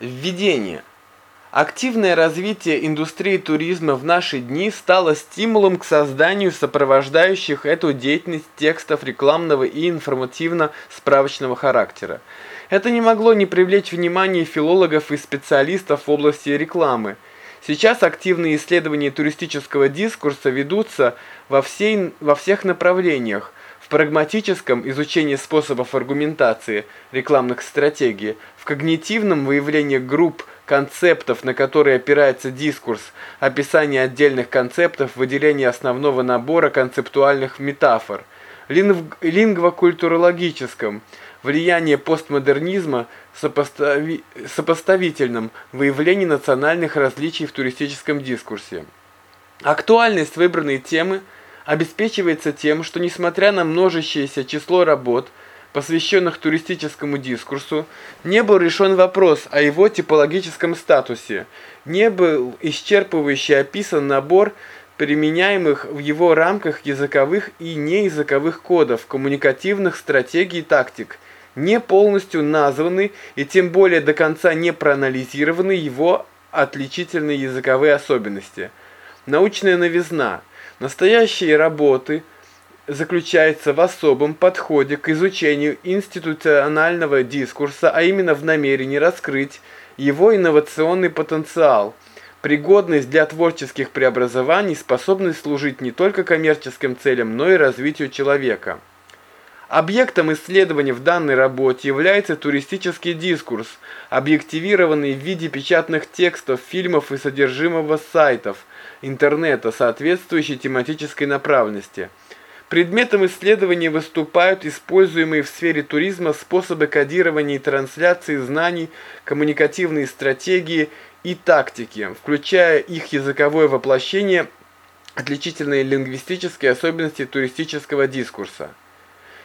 Введение. Активное развитие индустрии туризма в наши дни стало стимулом к созданию сопровождающих эту деятельность текстов рекламного и информативно-справочного характера. Это не могло не привлечь внимание филологов и специалистов в области рекламы. Сейчас активные исследования туристического дискурса ведутся во, всей, во всех направлениях, прагматическом изучении способов аргументации рекламных стратегий, в когнитивном выявлении групп концептов, на которые опирается дискурс, описание отдельных концептов, выделение основного набора концептуальных метафор, лингвокультурологическом, влияние постмодернизма сопостави сопоставительном выявлении национальных различий в туристическом дискурсе. Актуальность выбранной темы – обеспечивается тем, что несмотря на множащееся число работ, посвященных туристическому дискурсу, не был решен вопрос о его типологическом статусе, не был исчерпывающе описан набор применяемых в его рамках языковых и неязыковых кодов, коммуникативных стратегий и тактик, не полностью названы и тем более до конца не проанализированы его отличительные языковые особенности. Научная новизна – Настоящие работы заключаются в особом подходе к изучению институционального дискурса, а именно в намерении раскрыть его инновационный потенциал, пригодность для творческих преобразований, способность служить не только коммерческим целям, но и развитию человека. Объектом исследования в данной работе является туристический дискурс, объективированный в виде печатных текстов, фильмов и содержимого сайтов – интернета соответствующей тематической направленности. Предметом исследования выступают используемые в сфере туризма способы кодирования и трансляции знаний, коммуникативные стратегии и тактики, включая их языковое воплощение, отличительные лингвистические особенности туристического дискурса.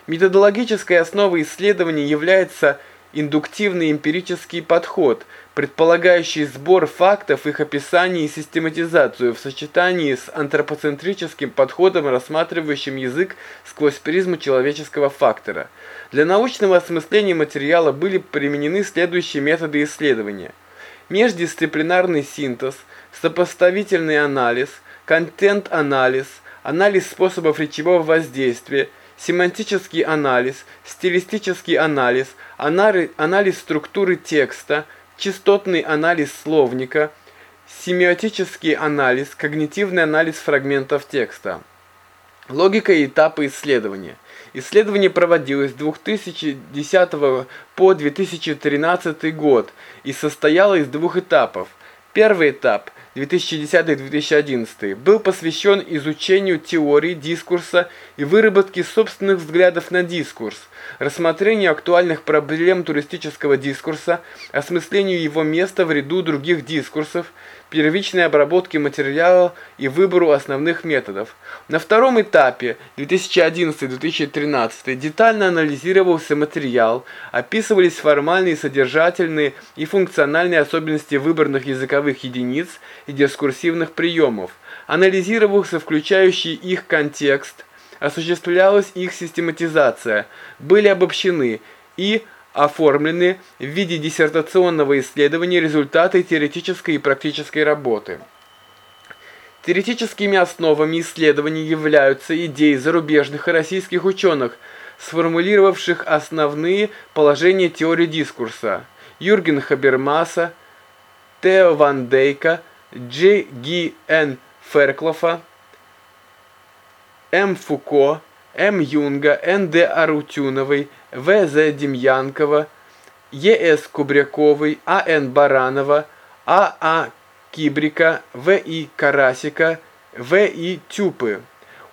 Методологической основой исследования является индуктивный эмпирический подход, предполагающий сбор фактов, их описание и систематизацию в сочетании с антропоцентрическим подходом, рассматривающим язык сквозь призму человеческого фактора. Для научного осмысления материала были применены следующие методы исследования. Междисциплинарный синтез, сопоставительный анализ, контент-анализ, анализ способов речевого воздействия, семантический анализ, стилистический анализ, анализ структуры текста, частотный анализ словника, семиотический анализ, когнитивный анализ фрагментов текста. Логика и этапы исследования. Исследование проводилось с 2010 по 2013 год и состояло из двух этапов. Первый этап 2010-2011 был посвящен изучению теории дискурса и выработке собственных взглядов на дискурс, рассмотрению актуальных проблем туристического дискурса, осмыслению его места в ряду других дискурсов, первичной обработке материала и выбору основных методов. На втором этапе 2011-2013 детально анализировался материал, описывались формальные, содержательные и функциональные особенности выбранных языковых единиц и дискурсивных приемов, анализировался включающий их контекст, осуществлялась их систематизация, были обобщены и оформлены в виде диссертационного исследования результаты теоретической и практической работы. Теоретическими основами исследований являются идеи зарубежных и российских ученых, сформулировавших основные положения теории дискурса. Юрген Хабермаса, Тео Ван Дейка, Дж. Ги Н. Ферклофа, М. Фуко, М. Юнга, Н. Д. Арутюновой, В. З. Демьянкова, Е. С. Кубряковой, А. Н. Баранова, А. А. Кибрика, В. И. Карасика, В. И. Тюпы.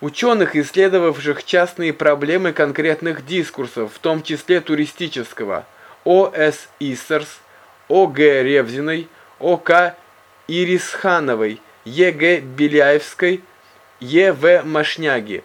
Ученых, исследовавших частные проблемы конкретных дискурсов, в том числе туристического, О. С. Иссерс, О. Г. Ревзиной, О. К. Ирисхановой, Е. Г. Беляевской, Е. В. Машняги.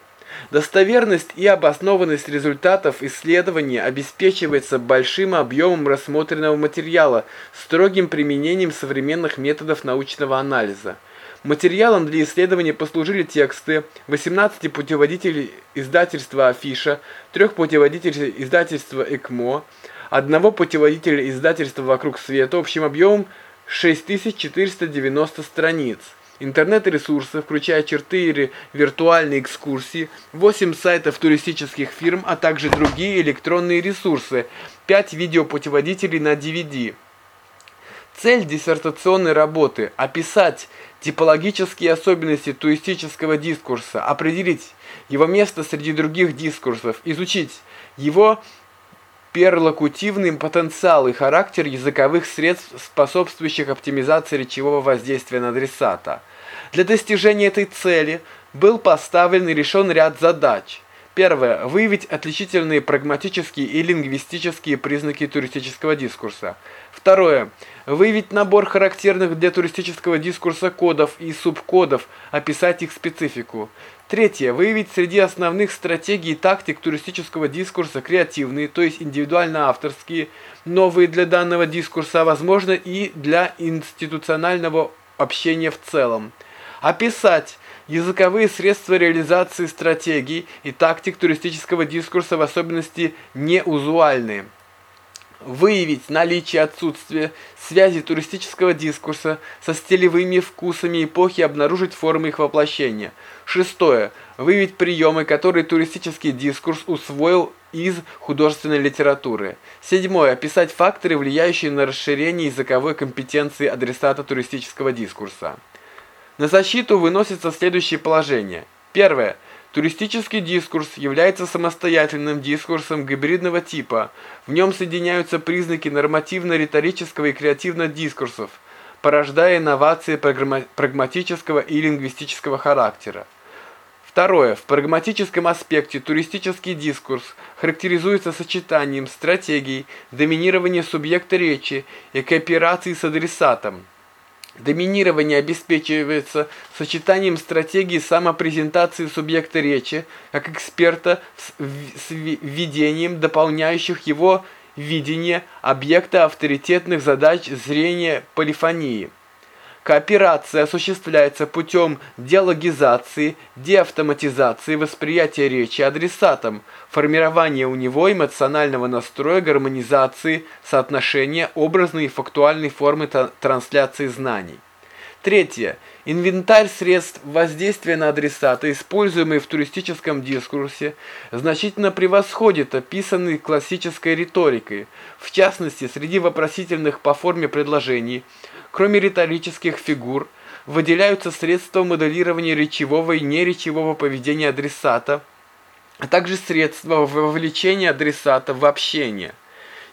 Достоверность и обоснованность результатов исследования обеспечивается большим объемом рассмотренного материала, строгим применением современных методов научного анализа. Материалом для исследования послужили тексты 18 путеводителей издательства Афиша, трех путеводителей издательства ЭКМО, одного путеводителя издательства «Вокруг света» общим объемом 6490 страниц. Интернет-ресурсы, включая черты или виртуальные экскурсии, 8 сайтов туристических фирм, а также другие электронные ресурсы, 5 видеопутеводителей на DVD. Цель диссертационной работы – описать типологические особенности туристического дискурса, определить его место среди других дискурсов, изучить его перлокутивный потенциал и характер языковых средств, способствующих оптимизации речевого воздействия на адресата. Для достижения этой цели был поставлен и решен ряд задач. Первое. Выявить отличительные прагматические и лингвистические признаки туристического дискурса. Второе. Выявить набор характерных для туристического дискурса кодов и субкодов, описать их специфику. Третье. Выявить среди основных стратегий и тактик туристического дискурса креативные, то есть индивидуально-авторские, новые для данного дискурса, а возможно и для институционального общения в целом. Описать языковые средства реализации стратегий и тактик туристического дискурса, в особенности неузуальные. Выявить наличие отсутствия связи туристического дискурса со стилевыми вкусами эпохи и обнаружить формы их воплощения. Шестое. Выявить приемы, которые туристический дискурс усвоил из художественной литературы. Седьмое. Описать факторы, влияющие на расширение языковой компетенции адресата туристического дискурса. На защиту выносятся следующие положения. Первое. Туристический дискурс является самостоятельным дискурсом гибридного типа. В нем соединяются признаки нормативно-риторического и креативного дискурсов, порождая инновации прагматического и лингвистического характера. Второе. В прагматическом аспекте туристический дискурс характеризуется сочетанием стратегий, доминирования субъекта речи и кооперации с адресатом. Доминирование обеспечивается сочетанием стратегии самопрезентации субъекта речи, как эксперта с введением дополняющих его видение объекта авторитетных задач зрения полифонии. Кооперация осуществляется путем диалогизации, деавтоматизации восприятия речи адресатом, формирования у него эмоционального настроя, гармонизации соотношения образной и фактуальной формы трансляции знаний. Третье. Инвентарь средств воздействия на адресата, используемый в туристическом дискурсе, значительно превосходит описанный классической риторикой, в частности, среди вопросительных по форме предложений – Кроме риторических фигур, выделяются средства моделирования речевого и неречевого поведения адресата, а также средства вовлечения адресата в общение.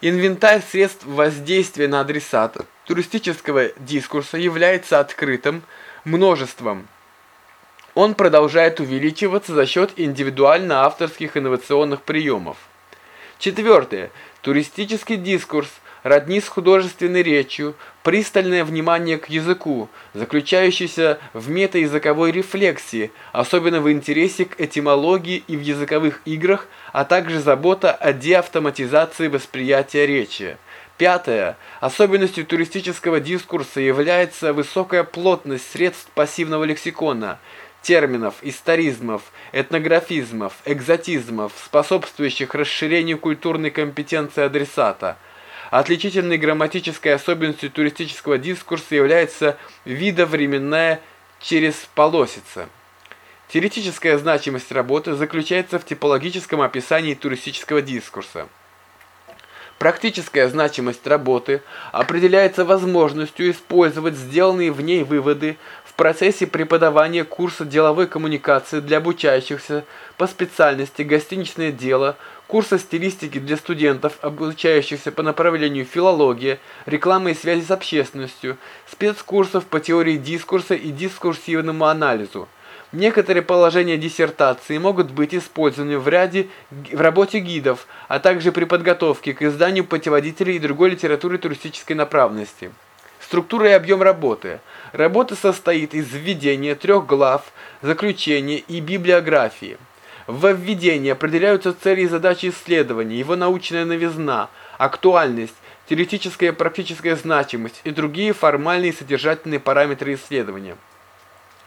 Инвентарь средств воздействия на адресата туристического дискурса является открытым множеством. Он продолжает увеличиваться за счет индивидуально-авторских инновационных приемов. Четвертое. Туристический дискурс родни с художественной речью, пристальное внимание к языку, заключающееся в метаязыковой рефлексии, особенно в интересе к этимологии и в языковых играх, а также забота о деавтоматизации восприятия речи. Пятое. Особенностью туристического дискурса является высокая плотность средств пассивного лексикона, терминов, историзмов, этнографизмов, экзотизмов, способствующих расширению культурной компетенции адресата – Отличительной грамматической особенностью туристического дискурса является видовременная черезполосица. Теоретическая значимость работы заключается в типологическом описании туристического дискурса. Практическая значимость работы определяется возможностью использовать сделанные в ней выводы в процессе преподавания курса деловой коммуникации для обучающихся по специальности гостиничное дело, курса стилистики для студентов, обучающихся по направлению филология, рекламы и связи с общественностью, спецкурсов по теории дискурса и дискурсивному анализу. Некоторые положения диссертации могут быть использованы в ряде в работе гидов, а также при подготовке к изданию путеводителей и другой литературы туристической направленности. Структура и объем работы. Работа состоит из введения трех глав, заключения и библиографии. В введении определяются цели и задачи исследования, его научная новизна, актуальность, теоретическая и практическая значимость и другие формальные и содержательные параметры исследования.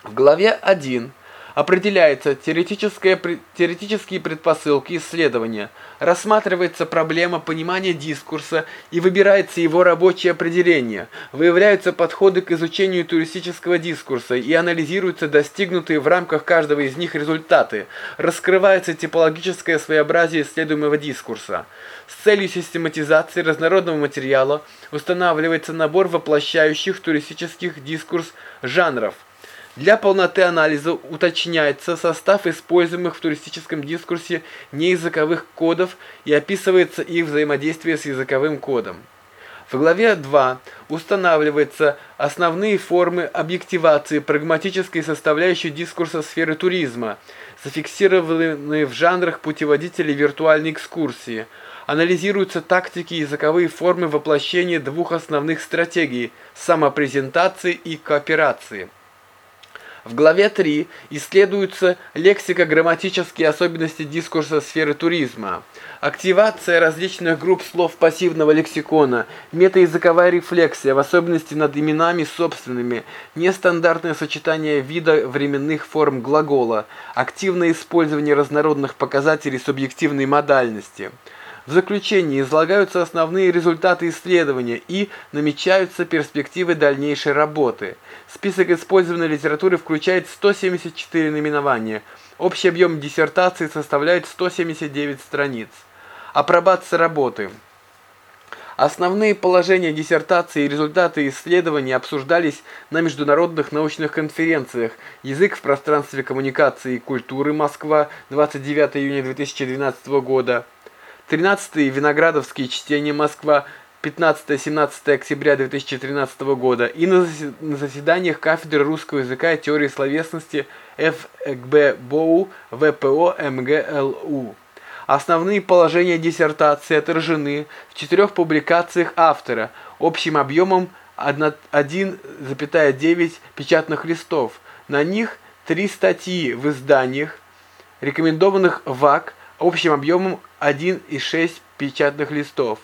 В главе 1 Определяется теоретические предпосылки исследования, рассматривается проблема понимания дискурса и выбирается его рабочее определение, выявляются подходы к изучению туристического дискурса и анализируются достигнутые в рамках каждого из них результаты, раскрывается типологическое своеобразие исследуемого дискурса. С целью систематизации разнородного материала устанавливается набор воплощающих туристических дискурс жанров – для полноты анализа уточняется состав используемых в туристическом дискурсе неязыковых кодов и описывается их взаимодействие с языковым кодом. В главе 2 устанавливаются основные формы объективации прагматической составляющей дискурса сферы туризма, зафиксированные в жанрах путеводителей виртуальной экскурсии. Анализируются тактики и языковые формы воплощения двух основных стратегий – самопрезентации и кооперации. В главе 3 исследуются лексико-грамматические особенности дискурса сферы туризма, активация различных групп слов пассивного лексикона, метаязыковая рефлексия, в особенности над именами собственными, нестандартное сочетание вида временных форм глагола, активное использование разнородных показателей субъективной модальности – в заключении излагаются основные результаты исследования и намечаются перспективы дальнейшей работы. Список использованной литературы включает 174 наименования. Общий объем диссертации составляет 179 страниц. Апробация работы. Основные положения диссертации и результаты исследований обсуждались на международных научных конференциях «Язык в пространстве коммуникации и культуры. Москва. 29 июня 2012 года», 13 Виноградовские чтения Москва 15-17 октября 2013 года и на заседаниях кафедры русского языка и теории словесности ФГБ ВПО МГЛУ. Основные положения диссертации отражены в четырех публикациях автора общим объемом 1,9 печатных листов. На них три статьи в изданиях, рекомендованных ВАК общим объемом 1,6 печатных листов.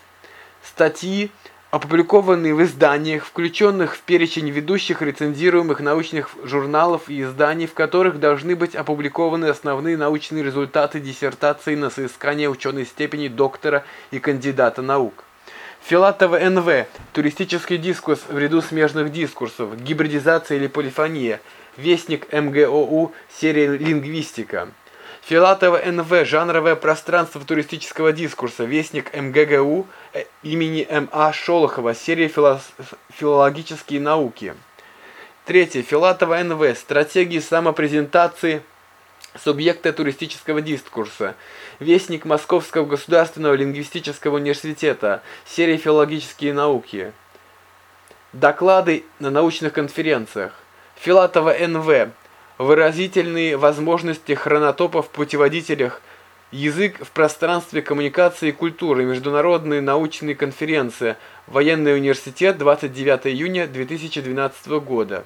Статьи, опубликованные в изданиях, включенных в перечень ведущих рецензируемых научных журналов и изданий, в которых должны быть опубликованы основные научные результаты диссертации на соискание ученой степени доктора и кандидата наук. Филатова НВ. Туристический дискурс в ряду смежных дискурсов. Гибридизация или полифония. Вестник МГОУ. Серия «Лингвистика». Филатова НВ. Жанровое пространство туристического дискурса. Вестник МГГУ э, имени М.А. Шолохова. Серия «Филологические науки». Третье. Филатова НВ. Стратегии самопрезентации субъекта туристического дискурса. Вестник Московского государственного лингвистического университета. Серия «Филологические науки». Доклады на научных конференциях. Филатова НВ выразительные возможности хронотопов в путеводителях, язык в пространстве коммуникации и культуры, международные научные конференции, военный университет, 29 июня 2012 года.